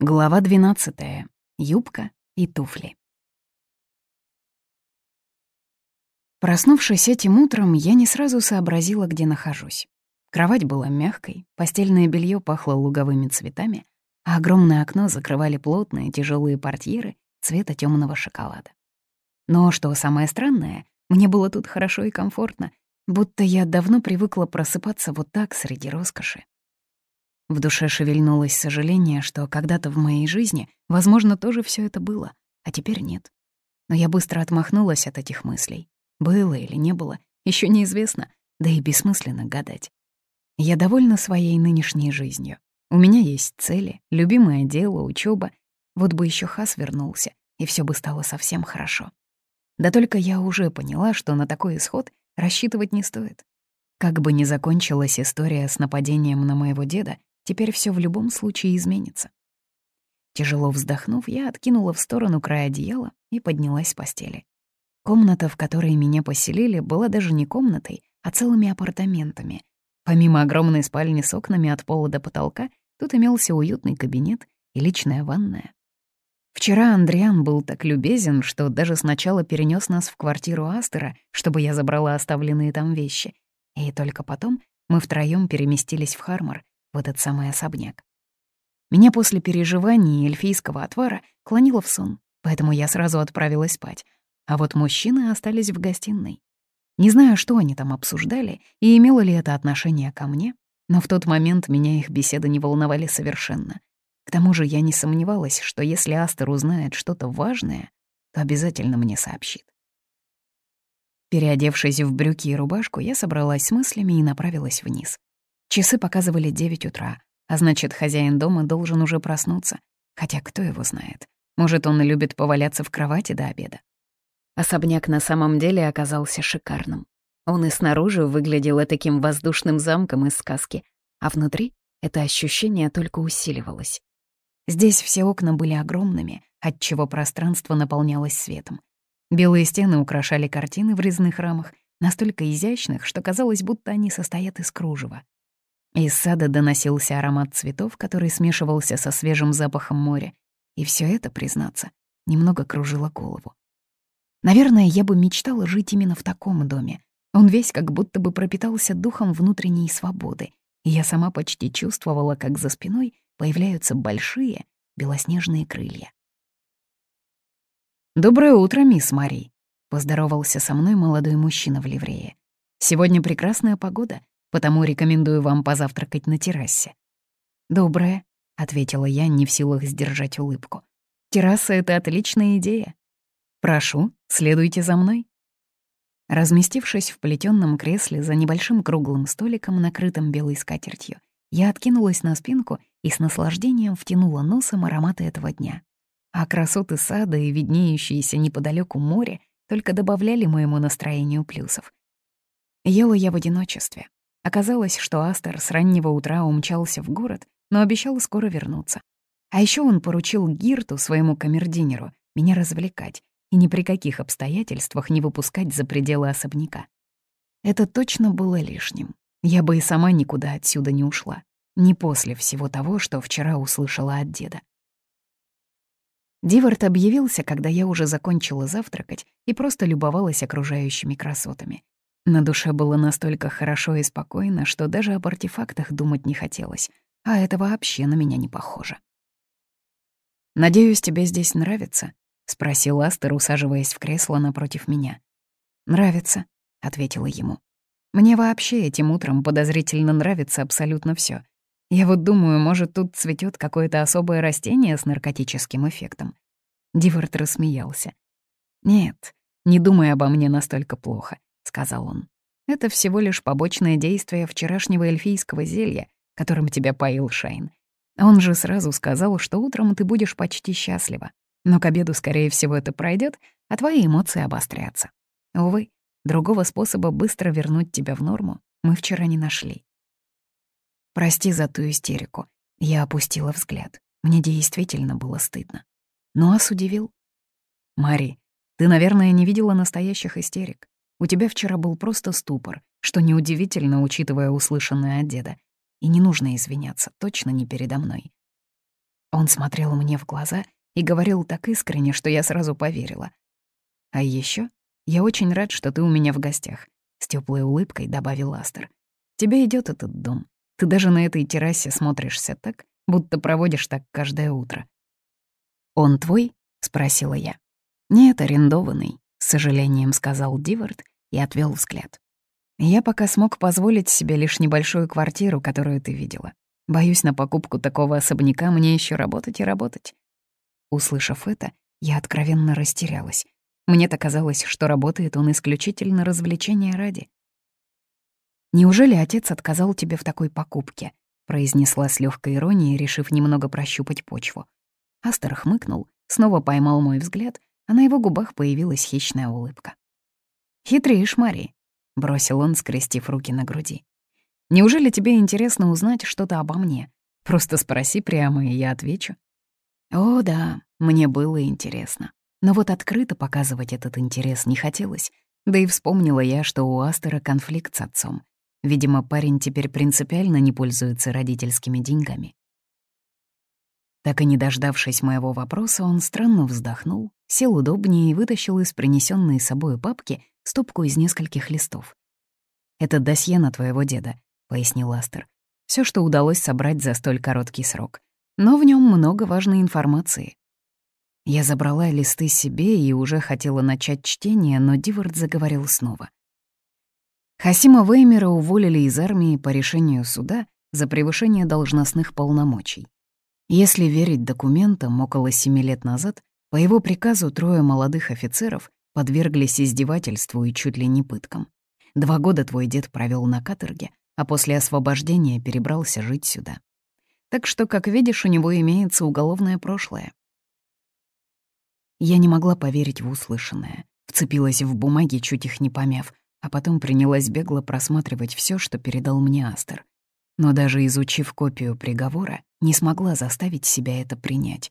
Глава 12. Юбка и туфли. Проснувшись этим утром, я не сразу сообразила, где нахожусь. Кровать была мягкой, постельное белье пахло луговыми цветами, а огромное окно закрывали плотные тяжелые портьеры цвета темного шоколада. Но что самое странное, мне было тут хорошо и комфортно, будто я давно привыкла просыпаться вот так среди роскоши. В душе шевельнулось сожаление, что когда-то в моей жизни, возможно, тоже все это было, а теперь нет. Но я быстро отмахнулась от этих мыслей. Было или не было, еще неизвестно, да и бессмысленно гадать. Я довольна своей нынешней жизнью. У меня есть цели, любимое дело, учеба. Вот бы еще Хас вернулся, и все бы стало совсем хорошо. Да только я уже поняла, что на такой исход рассчитывать не стоит. Как бы ни закончилась история с нападением на моего деда, Теперь все в любом случае изменится. Тяжело вздохнув, я откинула в сторону край одеяла и поднялась с постели. Комната, в которой меня поселили, была даже не комнатой, а целыми апартаментами. Помимо огромной спальни с окнами от пола до потолка, тут имелся уютный кабинет и личная ванная. Вчера Андриан был так любезен, что даже сначала перенес нас в квартиру Астера, чтобы я забрала оставленные там вещи. И только потом мы втроём переместились в Хармор, в этот самый особняк. Меня после переживаний эльфийского отвара клонило в сон, поэтому я сразу отправилась спать, а вот мужчины остались в гостиной. Не знаю, что они там обсуждали и имело ли это отношение ко мне, но в тот момент меня их беседы не волновали совершенно. К тому же я не сомневалась, что если Астер узнает что-то важное, то обязательно мне сообщит. Переодевшись в брюки и рубашку, я собралась с мыслями и направилась вниз. Часы показывали 9 утра, а значит, хозяин дома должен уже проснуться. Хотя кто его знает? Может, он и любит поваляться в кровати до обеда. Особняк на самом деле оказался шикарным. Он и снаружи выглядел таким воздушным замком из сказки, а внутри это ощущение только усиливалось. Здесь все окна были огромными, отчего пространство наполнялось светом. Белые стены украшали картины в резных рамах, настолько изящных, что казалось, будто они состоят из кружева. Из сада доносился аромат цветов, который смешивался со свежим запахом моря. И все это, признаться, немного кружило голову. Наверное, я бы мечтала жить именно в таком доме. Он весь как будто бы пропитался духом внутренней свободы, и я сама почти чувствовала, как за спиной появляются большие белоснежные крылья. «Доброе утро, мисс Мари», — поздоровался со мной молодой мужчина в ливрее. «Сегодня прекрасная погода, потому рекомендую вам позавтракать на террасе». «Доброе», — ответила я, не в силах сдержать улыбку. «Терраса — это отличная идея. Прошу, следуйте за мной». Разместившись в плетённом кресле за небольшим круглым столиком, накрытым белой скатертью, я откинулась на спинку и с наслаждением втянула носом ароматы этого дня. А красоты сада и виднеющиеся неподалеку море только добавляли моему настроению плюсов. Ела я в одиночестве. Оказалось, что Астер с раннего утра умчался в город, но обещал скоро вернуться. А еще он поручил Гирту, своему камердинеру, меня развлекать и ни при каких обстоятельствах не выпускать за пределы особняка. Это точно было лишним. Я бы и сама никуда отсюда не ушла. Не после всего того, что вчера услышала от деда. Дивард объявился, когда я уже закончила завтракать и просто любовалась окружающими красотами. На душе было настолько хорошо и спокойно, что даже об артефактах думать не хотелось, а это вообще на меня не похоже. «Надеюсь, тебе здесь нравится?» — спросил Астер, усаживаясь в кресло напротив меня. «Нравится», — ответила ему. «Мне вообще этим утром подозрительно нравится абсолютно все. Я вот думаю, может, тут цветет какое-то особое растение с наркотическим эффектом». Дивард рассмеялся. «Нет, не думай обо мне настолько плохо сказал он. «Это всего лишь побочное действие вчерашнего эльфийского зелья, которым тебя поил Шайн. Он же сразу сказал, что утром ты будешь почти счастлива. Но к обеду, скорее всего, это пройдет, а твои эмоции обострятся. Увы, другого способа быстро вернуть тебя в норму мы вчера не нашли. Прости за ту истерику. Я опустила взгляд. Мне действительно было стыдно. Но Ас удивил. «Мари, ты, наверное, не видела настоящих истерик. У тебя вчера был просто ступор, что неудивительно, учитывая услышанное от деда. И не нужно извиняться, точно не передо мной. Он смотрел мне в глаза и говорил так искренне, что я сразу поверила. «А еще я очень рад, что ты у меня в гостях», — с теплой улыбкой добавил Астер. «Тебе идет этот дом. Ты даже на этой террасе смотришься так, будто проводишь так каждое утро». «Он твой?» — спросила я. «Нет, арендованный», — с сожалением сказал Дивард и отвел взгляд. «Я пока смог позволить себе лишь небольшую квартиру, которую ты видела. Боюсь, на покупку такого особняка мне еще работать и работать». Услышав это, я откровенно растерялась. Мне-то казалось, что работает он исключительно развлечения ради. «Неужели отец отказал тебе в такой покупке?» — произнесла с легкой иронией, решив немного прощупать почву. Астер хмыкнул, снова поймал мой взгляд, а на его губах появилась хищная улыбка. «Хитришь, Мари», — бросил он, скрестив руки на груди. «Неужели тебе интересно узнать что-то обо мне? Просто спроси прямо, и я отвечу». О, да, мне было интересно. Но вот открыто показывать этот интерес не хотелось. Да и вспомнила я, что у Астера конфликт с отцом. Видимо, парень теперь принципиально не пользуется родительскими деньгами. Так и не дождавшись моего вопроса, он странно вздохнул, сел удобнее и вытащил из принесенной собой папки стопку из нескольких листов. «Это досье на твоего деда», — пояснил Астер. Все, что удалось собрать за столь короткий срок. Но в нем много важной информации». Я забрала листы себе и уже хотела начать чтение, но Дивард заговорил снова. Хасима Веймера уволили из армии по решению суда за превышение должностных полномочий. Если верить документам, около семи лет назад по его приказу трое молодых офицеров подверглись издевательству и чуть ли не пыткам. Два года твой дед провел на каторге, а после освобождения перебрался жить сюда. Так что, как видишь, у него имеется уголовное прошлое. Я не могла поверить в услышанное, вцепилась в бумаги, чуть их не помяв, а потом принялась бегло просматривать все, что передал мне Астер. Но даже изучив копию приговора, не смогла заставить себя это принять.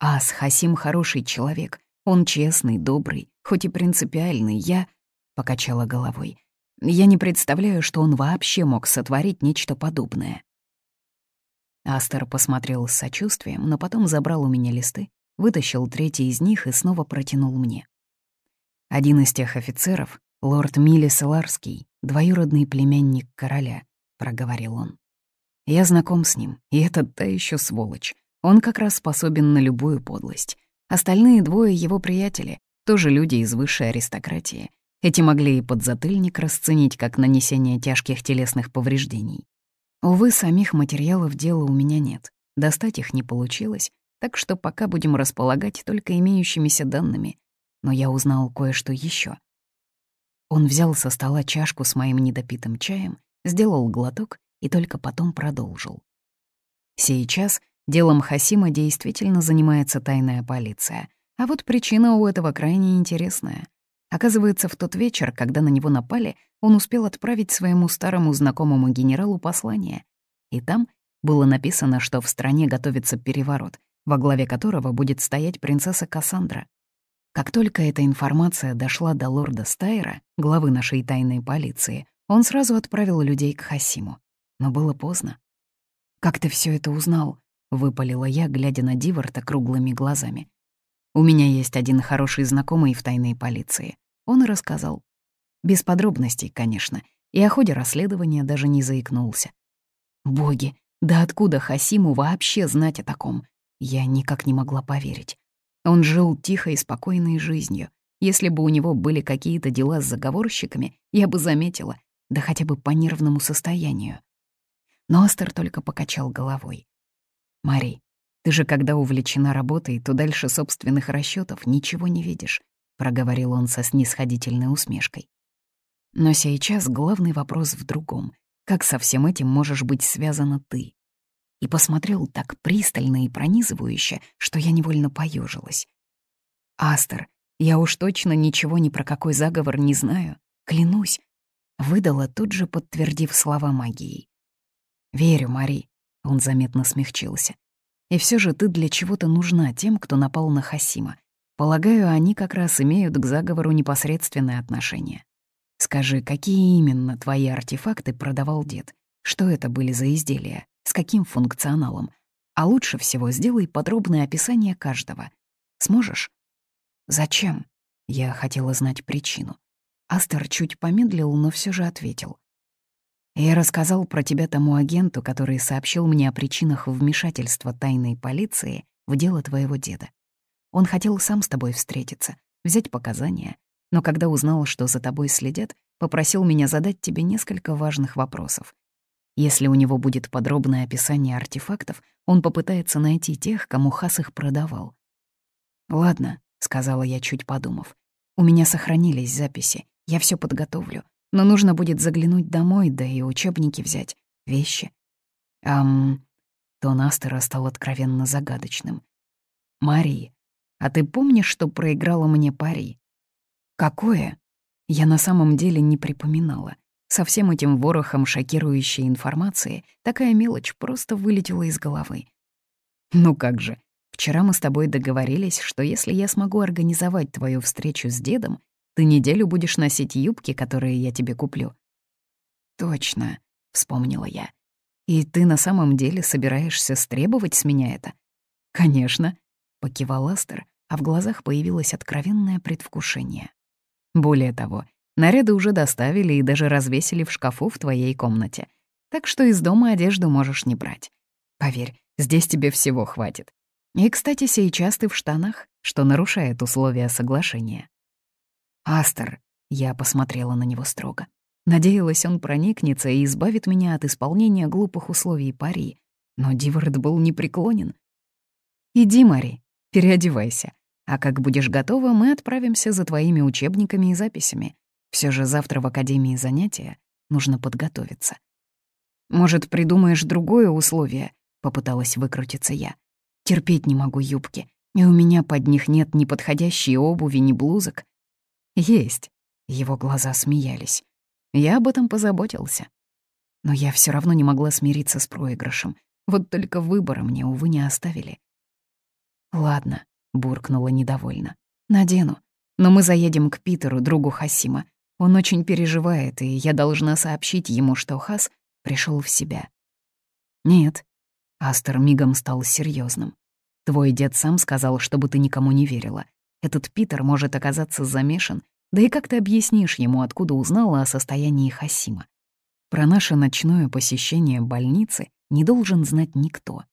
Ас Хасим хороший человек, он честный, добрый, хоть и принципиальный, я... Покачала головой. Я не представляю, что он вообще мог сотворить нечто подобное. Астер посмотрел с сочувствием, но потом забрал у меня листы, вытащил третий из них и снова протянул мне. Один из тех офицеров — лорд Милис Ларский, двоюродный племянник короля, — проговорил он. Я знаком с ним, и этот та еще сволочь. Он как раз способен на любую подлость. Остальные двое его приятели, тоже люди из высшей аристократии. Эти могли и подзатыльник расценить как нанесение тяжких телесных повреждений. Увы, самих материалов дела у меня нет. Достать их не получилось, так что пока будем располагать только имеющимися данными. Но я узнал кое-что еще. Он взял со стола чашку с моим недопитым чаем, сделал глоток и только потом продолжил. Сейчас делом Хасима действительно занимается тайная полиция, а вот причина у этого крайне интересная. Оказывается, в тот вечер, когда на него напали, он успел отправить своему старому знакомому генералу послание. И там было написано, что в стране готовится переворот, во главе которого будет стоять принцесса Кассандра. Как только эта информация дошла до лорда Стайра, главы нашей тайной полиции, он сразу отправил людей к Хасиму. Но было поздно. «Как ты все это узнал?» — выпалила я, глядя на Диварта круглыми глазами. «У меня есть один хороший знакомый в тайной полиции. Он и рассказал. Без подробностей, конечно, и о ходе расследования даже не заикнулся. Боги, да откуда Хасиму вообще знать о таком? Я никак не могла поверить. Он жил тихой и спокойной жизнью. Если бы у него были какие-то дела с заговорщиками, я бы заметила, да хотя бы по нервному состоянию. Но Астер только покачал головой. «Мари, ты же когда увлечена работой, то дальше собственных расчетов ничего не видишь проговорил он со снисходительной усмешкой. Но сейчас главный вопрос в другом. Как со всем этим можешь быть связана ты? И посмотрел так пристально и пронизывающе, что я невольно поежилась. Астер, я уж точно ничего ни про какой заговор не знаю, клянусь, выдала тут же, подтвердив слова магии. «Верю, Мари», — он заметно смягчился. «И все же ты для чего-то нужна тем, кто напал на Хасима. Полагаю, они как раз имеют к заговору непосредственное отношение. Скажи, какие именно твои артефакты продавал дед? Что это были за изделия? С каким функционалом? А лучше всего сделай подробное описание каждого. Сможешь? Зачем? Я хотела знать причину. Астер чуть помедлил, но все же ответил. Я рассказал про тебя тому агенту, который сообщил мне о причинах вмешательства тайной полиции в дело твоего деда. Он хотел сам с тобой встретиться, взять показания, но когда узнал, что за тобой следят, попросил меня задать тебе несколько важных вопросов. Если у него будет подробное описание артефактов, он попытается найти тех, кому Хас их продавал. «Ладно», — сказала я, чуть подумав. «У меня сохранились записи, я все подготовлю, но нужно будет заглянуть домой, да и учебники взять, вещи». «Ам...» Тон Астера стал откровенно загадочным. «Марии, а ты помнишь, что проиграла мне пари?» «Какое?» Я на самом деле не припоминала. Со всем этим ворохом шокирующей информации такая мелочь просто вылетела из головы. «Ну как же, вчера мы с тобой договорились, что если я смогу организовать твою встречу с дедом, ты неделю будешь носить юбки, которые я тебе куплю». «Точно», — вспомнила я. «И ты на самом деле собираешься стребовать с меня это?» «Конечно», — покивал Астер, а в глазах появилось откровенное предвкушение. «Более того, Наряды уже доставили и даже развесили в шкафу в твоей комнате. Так что из дома одежду можешь не брать. Поверь, здесь тебе всего хватит. И, кстати, сейчас ты в штанах, что нарушает условия соглашения. «Астер», — я посмотрела на него строго. Надеялась, он проникнется и избавит меня от исполнения глупых условий пари. Но Дивард был непреклонен. «Иди, Мари, переодевайся. А как будешь готова, мы отправимся за твоими учебниками и записями. Все же завтра в академии занятия, нужно подготовиться. «Может, придумаешь другое условие?» — попыталась выкрутиться я. «Терпеть не могу юбки, и у меня под них нет ни подходящей обуви, ни блузок». «Есть». Его глаза смеялись. Я об этом позаботился. Но я все равно не могла смириться с проигрышем. Вот только выбора мне, увы, не оставили. «Ладно», — буркнула недовольно. «Надену. Но мы заедем к Питеру, другу Хасима. Он очень переживает, и я должна сообщить ему, что Хас пришел в себя. Нет. Астер мигом стал серьезным. Твой дед сам сказал, чтобы ты никому не верила. Этот Питер может оказаться замешан, да и как ты объяснишь ему, откуда узнала о состоянии Хасима? Про наше ночное посещение больницы не должен знать никто.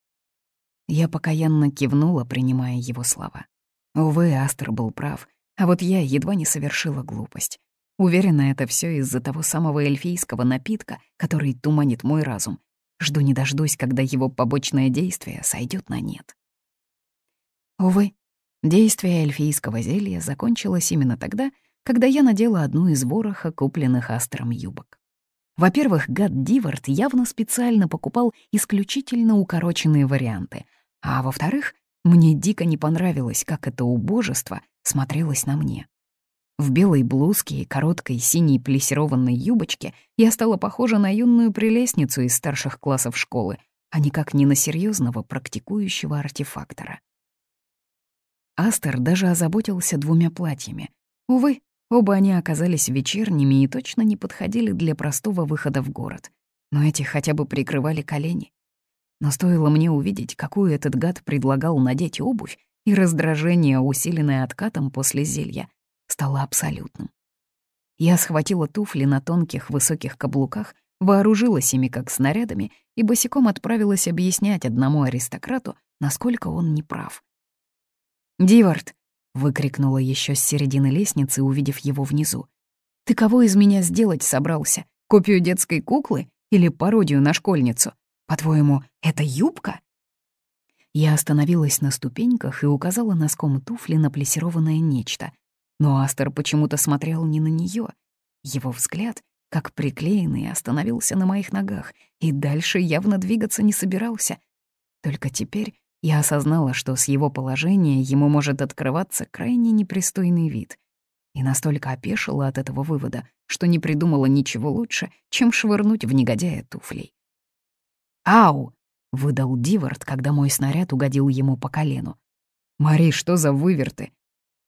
Я покаянно кивнула, принимая его слова. Увы, Астер был прав, а вот я едва не совершила глупость. Уверена, это все из-за того самого эльфийского напитка, который туманит мой разум. Жду не дождусь, когда его побочное действие сойдет на нет. Увы, действие эльфийского зелья закончилось именно тогда, когда я надела одну из вороха, купленных астром юбок. Во-первых, гад Дивард явно специально покупал исключительно укороченные варианты, а во-вторых, мне дико не понравилось, как это убожество смотрелось на мне. В белой блузке и короткой синей плессированной юбочке я стала похожа на юную прелестницу из старших классов школы, а никак не на серьезного практикующего артефактора. Астер даже озаботился двумя платьями. Увы, оба они оказались вечерними и точно не подходили для простого выхода в город. Но эти хотя бы прикрывали колени. Но стоило мне увидеть, какую этот гад предлагал надеть обувь, и раздражение, усиленное откатом после зелья, стало абсолютным. Я схватила туфли на тонких высоких каблуках, вооружилась ими как снарядами и босиком отправилась объяснять одному аристократу, насколько он неправ. «Дивард!» — выкрикнула еще с середины лестницы, увидев его внизу. «Ты кого из меня сделать собрался? Копию детской куклы или пародию на школьницу? По-твоему, это юбка?» Я остановилась на ступеньках и указала носком туфли на плессированное нечто, но Астер почему-то смотрел не на нее. Его взгляд, как приклеенный, остановился на моих ногах и дальше явно двигаться не собирался. Только теперь я осознала, что с его положения ему может открываться крайне непристойный вид. И настолько опешила от этого вывода, что не придумала ничего лучше, чем швырнуть в негодяя туфлей. «Ау!» — выдал Дивард, когда мой снаряд угодил ему по колену. «Мари, что за выверты?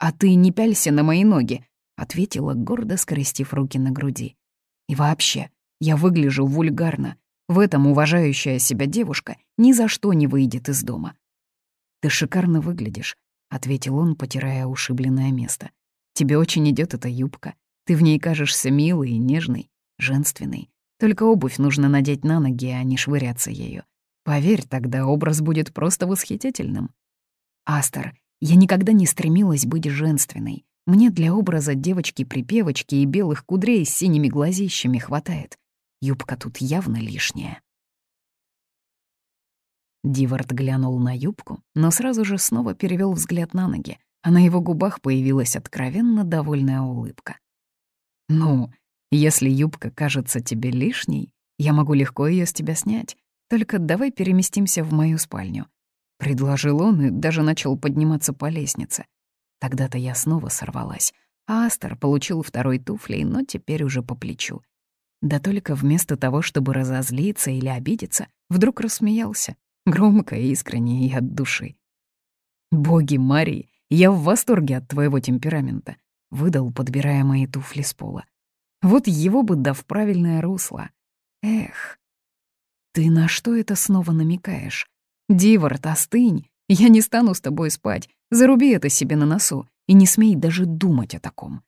«А ты не пялься на мои ноги», — ответила, гордо скрестив руки на груди. «И вообще, я выгляжу вульгарно. в этом уважающая себя девушка ни за что не выйдет из дома. «Ты шикарно выглядишь», — ответил он, потирая ушибленное место. «Тебе очень идет эта юбка. Ты в ней кажешься милой и нежной, женственной. Только обувь нужно надеть на ноги, а не швыряться ею. Поверь, тогда образ будет просто восхитительным. Астер, я никогда не стремилась быть женственной. Мне для образа девочки-припевочки и белых кудрей с синими глазищами хватает. Юбка тут явно лишняя. Дивард глянул на юбку, но сразу же снова перевел взгляд на ноги, а на его губах появилась откровенно довольная улыбка. «Ну, если юбка кажется тебе лишней, я могу легко ее с тебя снять. Только давай переместимся в мою спальню». Предложил он и даже начал подниматься по лестнице. Тогда-то я снова сорвалась. А Астер получил второй туфлей, но теперь уже по плечу. Да только вместо того, чтобы разозлиться или обидеться, вдруг рассмеялся. Громко, искренне и от души. «Боги Марии, я в восторге от твоего темперамента», — выдал, подбирая мои туфли с пола. Вот его бы да в правильное русло. Эх. Ты на что это снова намекаешь? Дивард, остынь. Я не стану с тобой спать. Заруби это себе на носу и не смей даже думать о таком.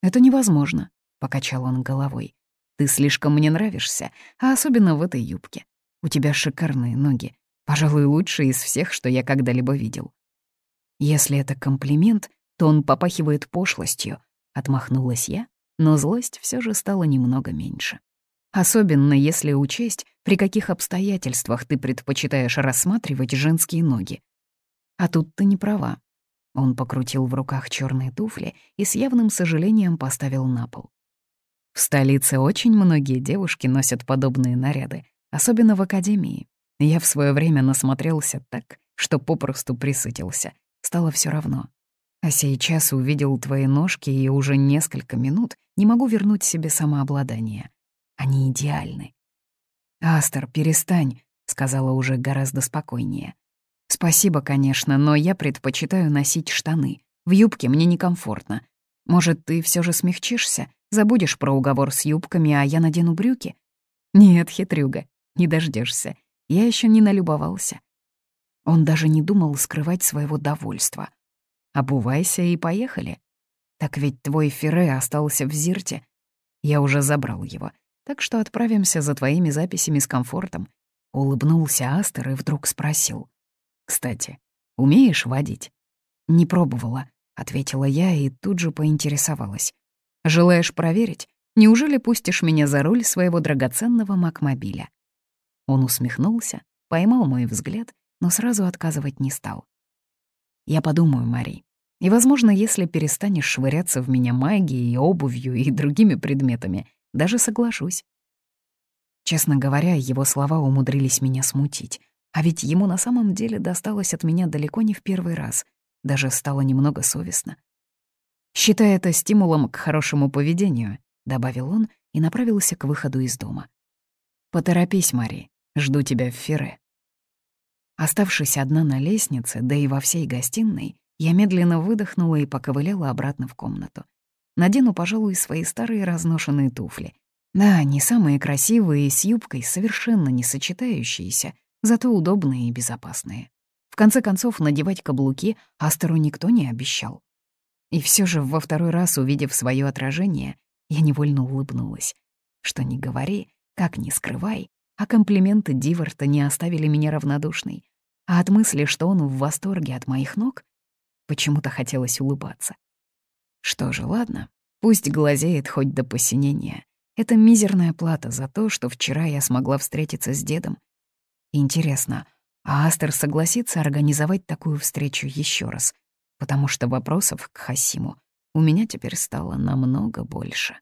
Это невозможно, — покачал он головой. Ты слишком мне нравишься, а особенно в этой юбке. У тебя шикарные ноги, пожалуй, лучшие из всех, что я когда-либо видел. Если это комплимент, то он попахивает пошлостью, — отмахнулась я но злость все же стала немного меньше. Особенно если учесть, при каких обстоятельствах ты предпочитаешь рассматривать женские ноги. А тут ты не права. Он покрутил в руках черные туфли и с явным сожалением поставил на пол. В столице очень многие девушки носят подобные наряды, особенно в академии. Я в свое время насмотрелся так, что попросту присытился. Стало все равно. А сейчас увидел твои ножки и уже несколько минут не могу вернуть себе самообладание. Они идеальны. «Астер, перестань», — сказала уже гораздо спокойнее. «Спасибо, конечно, но я предпочитаю носить штаны. В юбке мне некомфортно. Может, ты все же смягчишься, забудешь про уговор с юбками, а я надену брюки?» «Нет, хитрюга, не дождешься. Я еще не налюбовался». Он даже не думал скрывать своего довольства. Обувайся и поехали. Так ведь твой Ферре остался в Зирте. Я уже забрал его, так что отправимся за твоими записями с комфортом. Улыбнулся Астер и вдруг спросил. «Кстати, умеешь водить?» «Не пробовала», — ответила я и тут же поинтересовалась. «Желаешь проверить? Неужели пустишь меня за руль своего драгоценного Макмобиля?» Он усмехнулся, поймал мой взгляд, но сразу отказывать не стал. Я подумаю, Мари. И, возможно, если перестанешь швыряться в меня магией, обувью и другими предметами, даже соглашусь. Честно говоря, его слова умудрились меня смутить. А ведь ему на самом деле досталось от меня далеко не в первый раз. Даже стало немного совестно. «Считай это стимулом к хорошему поведению», — добавил он и направился к выходу из дома. «Поторопись, Мари, жду тебя в Ферре». Оставшись одна на лестнице, да и во всей гостиной, я медленно выдохнула и поковыляла обратно в комнату. Надену, пожалуй, свои старые разношенные туфли. Да, не самые красивые, с юбкой совершенно не сочетающиеся, зато удобные и безопасные. В конце концов, надевать каблуки Астеру никто не обещал. И все же во второй раз, увидев свое отражение, я невольно улыбнулась. Что ни говори, как ни скрывай, а комплименты Диворта не оставили меня равнодушной. А от мысли, что он в восторге от моих ног, почему-то хотелось улыбаться. Что же, ладно, пусть глазеет хоть до посинения. Это мизерная плата за то, что вчера я смогла встретиться с дедом. Интересно, а Астер согласится организовать такую встречу еще раз? Потому что вопросов к Хасиму у меня теперь стало намного больше.